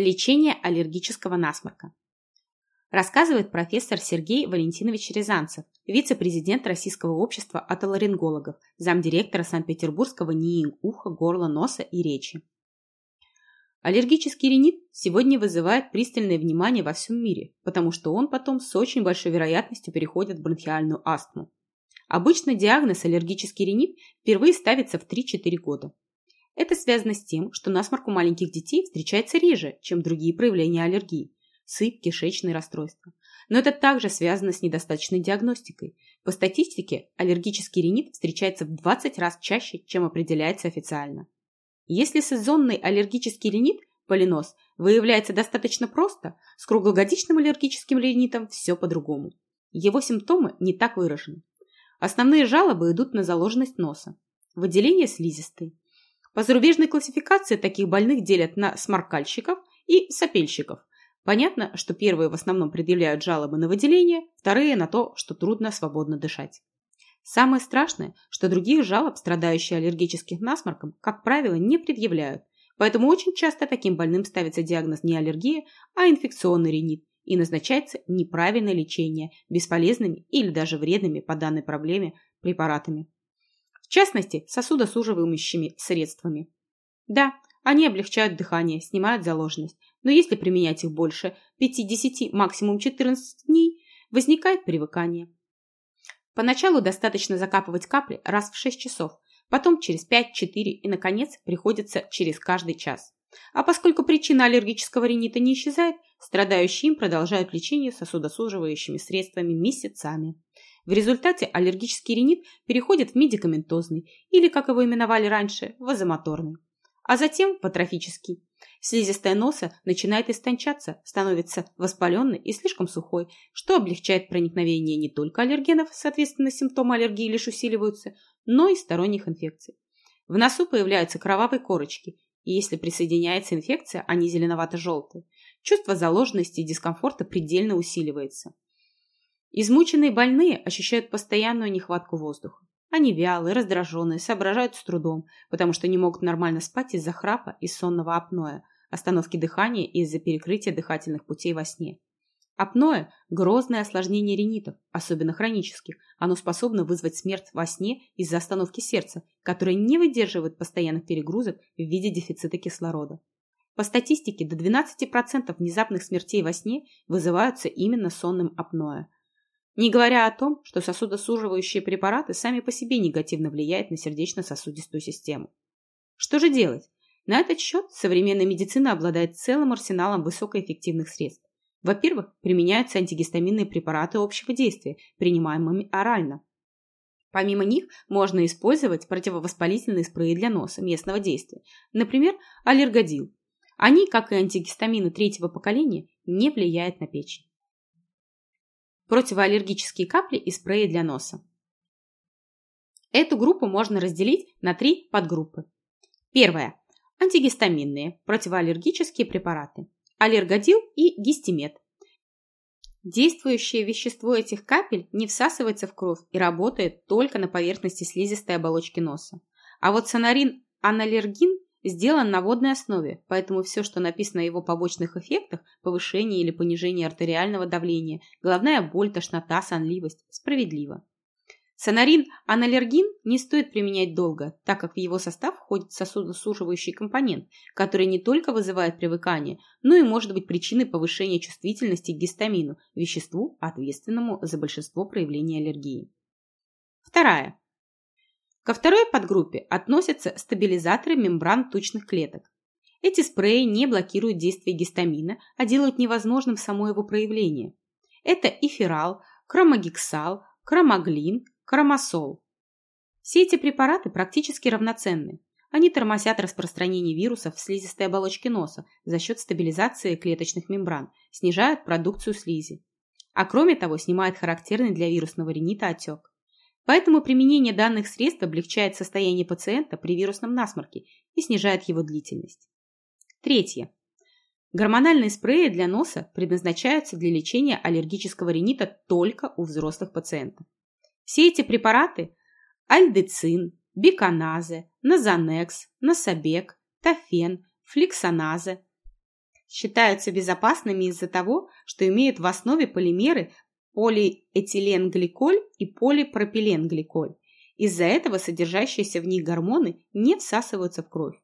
Лечение аллергического насморка. Рассказывает профессор Сергей Валентинович Рязанцев, вице-президент Российского общества отоларингологов, замдиректора Санкт-Петербургского НИИ уха, горла, носа и речи. Аллергический ринит сегодня вызывает пристальное внимание во всем мире, потому что он потом с очень большой вероятностью переходит в бронхиальную астму. Обычно диагноз аллергический ринит впервые ставится в 3-4 года. Это связано с тем, что насморк у маленьких детей встречается реже, чем другие проявления аллергии – сыпь, кишечные расстройства. Но это также связано с недостаточной диагностикой. По статистике, аллергический ринит встречается в 20 раз чаще, чем определяется официально. Если сезонный аллергический ринит, полинос, выявляется достаточно просто, с круглогодичным аллергическим ринитом все по-другому. Его симптомы не так выражены. Основные жалобы идут на заложенность носа, выделение слизистой, по зарубежной классификации таких больных делят на сморкальщиков и сопельщиков. Понятно, что первые в основном предъявляют жалобы на выделение, вторые на то, что трудно свободно дышать. Самое страшное, что других жалоб, страдающие аллергическим насморком, как правило, не предъявляют, поэтому очень часто таким больным ставится диагноз не аллергия, а инфекционный ринит и назначается неправильное лечение бесполезными или даже вредными по данной проблеме препаратами в частности, сосудосуживающими средствами. Да, они облегчают дыхание, снимают заложенность, но если применять их больше 5-10, максимум 14 дней, возникает привыкание. Поначалу достаточно закапывать капли раз в 6 часов, потом через 5-4 и, наконец, приходится через каждый час. А поскольку причина аллергического ринита не исчезает, страдающие им продолжают лечение сосудосуживающими средствами месяцами. В результате аллергический ринит переходит в медикаментозный или, как его именовали раньше, вазомоторный, а затем в атрофический. Слизистая носа начинает истончаться, становится воспаленной и слишком сухой, что облегчает проникновение не только аллергенов, соответственно, симптомы аллергии лишь усиливаются, но и сторонних инфекций. В носу появляются кровавые корочки, и если присоединяется инфекция, они зеленовато-желтые. Чувство заложенности и дискомфорта предельно усиливается. Измученные больные ощущают постоянную нехватку воздуха. Они вялые, раздраженные, соображают с трудом, потому что не могут нормально спать из-за храпа и сонного апноэ, остановки дыхания из-за перекрытия дыхательных путей во сне. Апноэ – грозное осложнение ринитов, особенно хронических. Оно способно вызвать смерть во сне из-за остановки сердца, которое не выдерживает постоянных перегрузок в виде дефицита кислорода. По статистике, до 12% внезапных смертей во сне вызываются именно сонным апноэ – не говоря о том, что сосудосуживающие препараты сами по себе негативно влияют на сердечно-сосудистую систему. Что же делать? На этот счет современная медицина обладает целым арсеналом высокоэффективных средств. Во-первых, применяются антигистаминные препараты общего действия, принимаемые орально. Помимо них можно использовать противовоспалительные спреи для носа местного действия, например, аллергодил. Они, как и антигистамины третьего поколения, не влияют на печень противоаллергические капли и спреи для носа. Эту группу можно разделить на три подгруппы. Первая – антигистаминные, противоаллергические препараты, аллергодил и гистимет. Действующее вещество этих капель не всасывается в кровь и работает только на поверхности слизистой оболочки носа. А вот сонарин аналлергин сделан на водной основе, поэтому все, что написано о его побочных эффектах, повышение или понижение артериального давления, головная боль, тошнота, сонливость, справедливо. Сонарин аналлергин не стоит применять долго, так как в его состав входит сосудосуживающий компонент, который не только вызывает привыкание, но и может быть причиной повышения чувствительности к гистамину, веществу, ответственному за большинство проявлений аллергии. Вторая. Ко второй подгруппе относятся стабилизаторы мембран тучных клеток. Эти спреи не блокируют действие гистамина, а делают невозможным само его проявление. Это эфирал, кромагексал, кромаглин, кромосол. Все эти препараты практически равноценны. Они тормозят распространение вирусов в слизистой оболочке носа за счет стабилизации клеточных мембран, снижают продукцию слизи. А кроме того, снимают характерный для вирусного ринита отек. Поэтому применение данных средств облегчает состояние пациента при вирусном насморке и снижает его длительность. Третье. Гормональные спреи для носа предназначаются для лечения аллергического ринита только у взрослых пациентов. Все эти препараты – альдецин, биконазе, назанекс, нособек, тофен, фликсоназе считаются безопасными из-за того, что имеют в основе полимеры полиэтиленгликоль и полипропиленгликоль. Из-за этого содержащиеся в них гормоны не всасываются в кровь.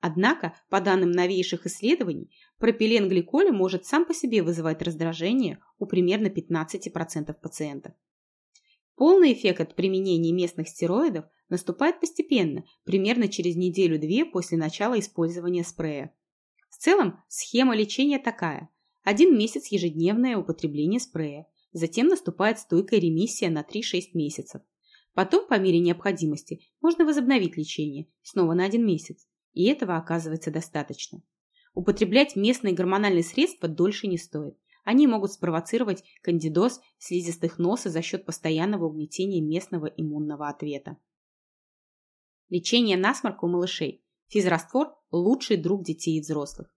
Однако, по данным новейших исследований, пропиленгликоль может сам по себе вызывать раздражение у примерно 15% пациентов. Полный эффект от применения местных стероидов наступает постепенно, примерно через неделю-две после начала использования спрея. В целом, схема лечения такая. Один месяц ежедневное употребление спрея, затем наступает стойкая ремиссия на 3-6 месяцев. Потом, по мере необходимости, можно возобновить лечение, снова на один месяц, и этого оказывается достаточно. Употреблять местные гормональные средства дольше не стоит. Они могут спровоцировать кандидоз слизистых носа за счет постоянного угнетения местного иммунного ответа. Лечение насморка у малышей. Физраствор – лучший друг детей и взрослых.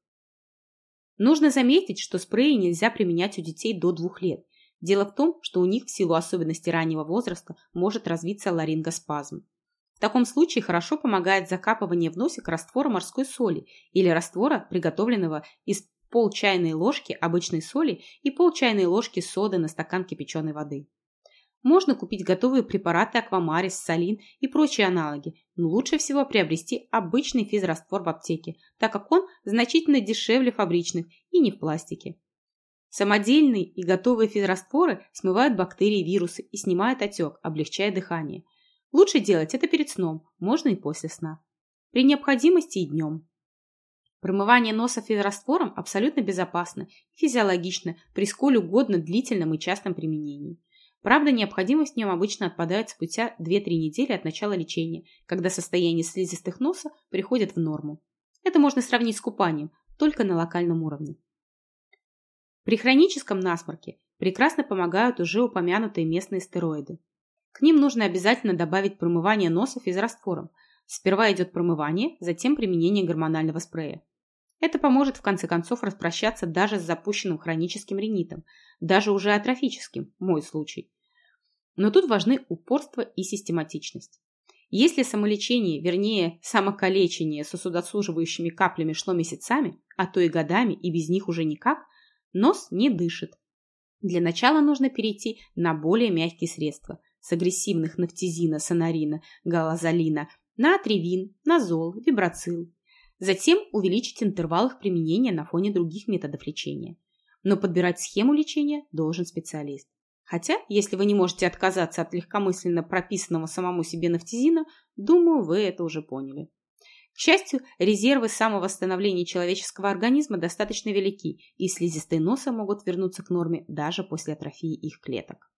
Нужно заметить, что спреи нельзя применять у детей до 2 лет. Дело в том, что у них в силу особенностей раннего возраста может развиться ларингоспазм. В таком случае хорошо помогает закапывание в носик раствора морской соли или раствора, приготовленного из пол чайной ложки обычной соли и пол чайной ложки соды на стакан кипяченой воды. Можно купить готовые препараты Аквамарис, Салин и прочие аналоги, но лучше всего приобрести обычный физраствор в аптеке, так как он значительно дешевле фабричных и не в пластике. Самодельные и готовые физрастворы смывают бактерии вирусы и снимают отек, облегчая дыхание. Лучше делать это перед сном, можно и после сна. При необходимости и днем. Промывание носа физраствором абсолютно безопасно и физиологично при сколь угодно длительном и частом применении. Правда, необходимость в нем обычно отпадает спустя 2-3 недели от начала лечения, когда состояние слизистых носа приходит в норму. Это можно сравнить с купанием, только на локальном уровне. При хроническом насморке прекрасно помогают уже упомянутые местные стероиды. К ним нужно обязательно добавить промывание носа физраствором. Сперва идет промывание, затем применение гормонального спрея. Это поможет в конце концов распрощаться даже с запущенным хроническим ринитом, даже уже атрофическим, мой случай. Но тут важны упорство и систематичность. Если самолечение, вернее, самокалечение сосудосуживающими каплями шло месяцами, а то и годами, и без них уже никак, нос не дышит. Для начала нужно перейти на более мягкие средства с агрессивных нафтизина, сонарина, галазолина на атривин, назол, вибрацил, Затем увеличить интервал их применения на фоне других методов лечения. Но подбирать схему лечения должен специалист. Хотя, если вы не можете отказаться от легкомысленно прописанного самому себе нафтизина, думаю, вы это уже поняли. К счастью, резервы самовосстановления человеческого организма достаточно велики, и слизистые носа могут вернуться к норме даже после атрофии их клеток.